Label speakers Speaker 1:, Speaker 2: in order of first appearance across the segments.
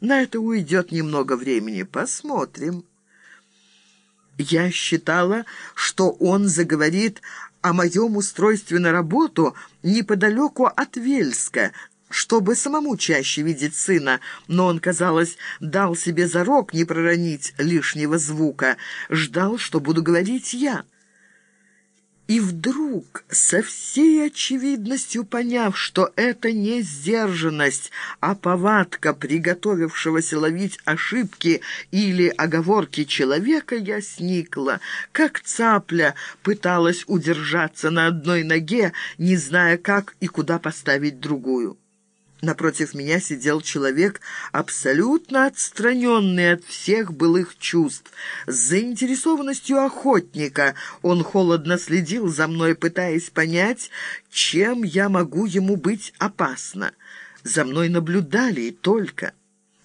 Speaker 1: На это уйдет немного времени. Посмотрим. Я считала, что он заговорит о моем устройстве на работу неподалеку от Вельска, чтобы самому чаще видеть сына, но он, казалось, дал себе зарок не проронить лишнего звука, ждал, что буду говорить я. И вдруг, со всей очевидностью поняв, что это не сдержанность, а повадка приготовившегося ловить ошибки или оговорки человека, я сникла, как цапля пыталась удержаться на одной ноге, не зная, как и куда поставить другую. Напротив меня сидел человек, абсолютно отстраненный от всех былых чувств. С заинтересованностью охотника он холодно следил за мной, пытаясь понять, чем я могу ему быть опасна. За мной наблюдали и только.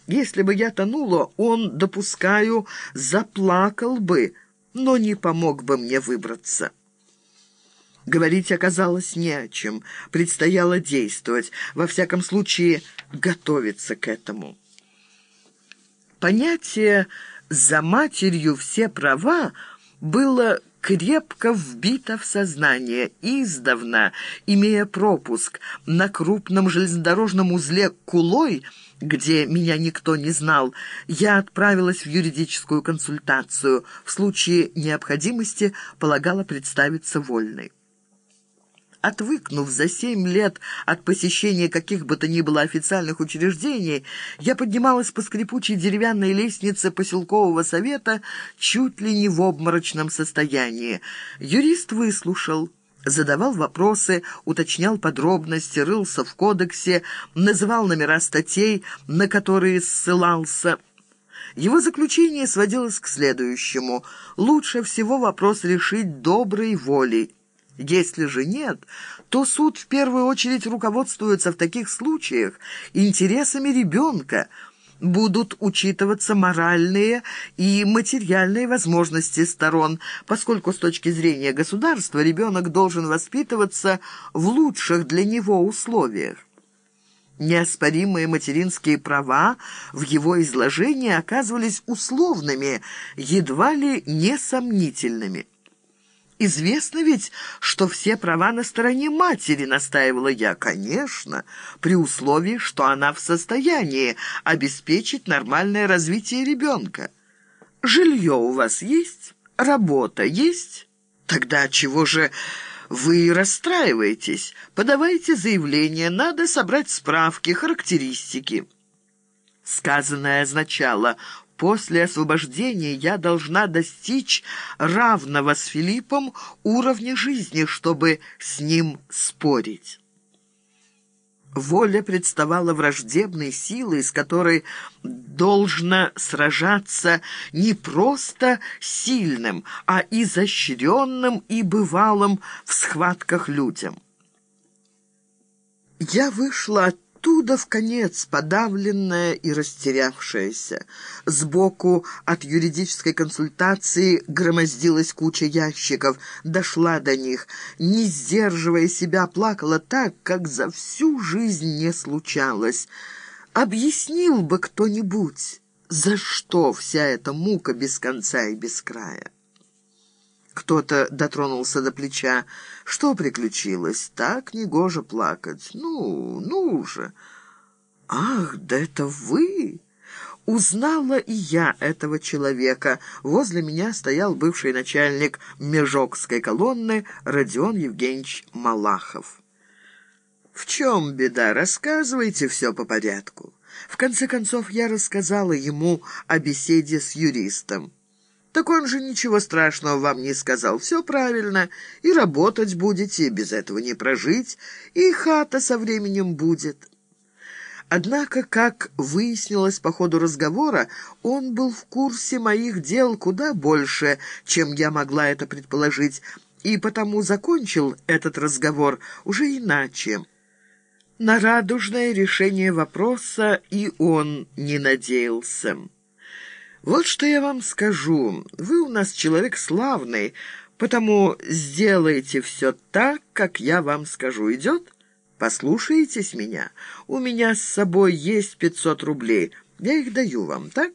Speaker 1: Если бы я тонула, он, допускаю, заплакал бы, но не помог бы мне выбраться». Говорить оказалось не о чем. Предстояло действовать, во всяком случае, готовиться к этому. Понятие «за матерью все права» было крепко вбито в сознание, издавна, имея пропуск на крупном железнодорожном узле Кулой, где меня никто не знал, я отправилась в юридическую консультацию. В случае необходимости полагала представиться вольной. Отвыкнув за семь лет от посещения каких бы то ни было официальных учреждений, я поднималась по скрипучей деревянной лестнице поселкового совета чуть ли не в обморочном состоянии. Юрист выслушал задавал вопросы, уточнял подробности, рылся в кодексе, называл номера статей, на которые ссылался. Его заключение сводилось к следующему. «Лучше всего вопрос решить доброй волей». Если же нет, то суд в первую очередь руководствуется в таких случаях интересами ребенка, будут учитываться моральные и материальные возможности сторон, поскольку с точки зрения государства ребенок должен воспитываться в лучших для него условиях. Неоспоримые материнские права в его изложении оказывались условными, едва ли несомнительными. Известно ведь, что все права на стороне матери, настаивала я, конечно, при условии, что она в состоянии обеспечить нормальное развитие ребенка. Жилье у вас есть? Работа есть? Тогда чего же вы расстраиваетесь? Подавайте заявление, надо собрать справки, характеристики. Сказанное означало После освобождения я должна достичь равного с Филиппом уровня жизни, чтобы с ним спорить. Воля представала враждебной силой, с которой должно сражаться не просто сильным, а изощренным и бывалым в схватках людям. Я вышла от оттуда в конец подавленная и растерявшаяся. Сбоку от юридической консультации громоздилась куча ящиков, дошла до них, не сдерживая себя, плакала так, как за всю жизнь не случалось. Объяснил бы кто-нибудь, за что вся эта мука без конца и без края. Кто-то дотронулся до плеча. «Что приключилось? Так негоже плакать. Ну, ну же!» «Ах, да это вы!» Узнала и я этого человека. Возле меня стоял бывший начальник Межокской колонны Родион Евгеньевич Малахов. «В чем беда? Рассказывайте все по порядку». В конце концов, я рассказала ему о беседе с юристом. Так он же ничего страшного вам не сказал. Все правильно. И работать будете, без этого не прожить, и хата со временем будет. Однако, как выяснилось по ходу разговора, он был в курсе моих дел куда больше, чем я могла это предположить, и потому закончил этот разговор уже иначе. На радужное решение вопроса и он не надеялся. «Вот что я вам скажу. Вы у нас человек славный, потому сделайте все так, как я вам скажу. Идет? Послушаетесь меня? У меня с собой есть пятьсот рублей. Я их даю вам, так?»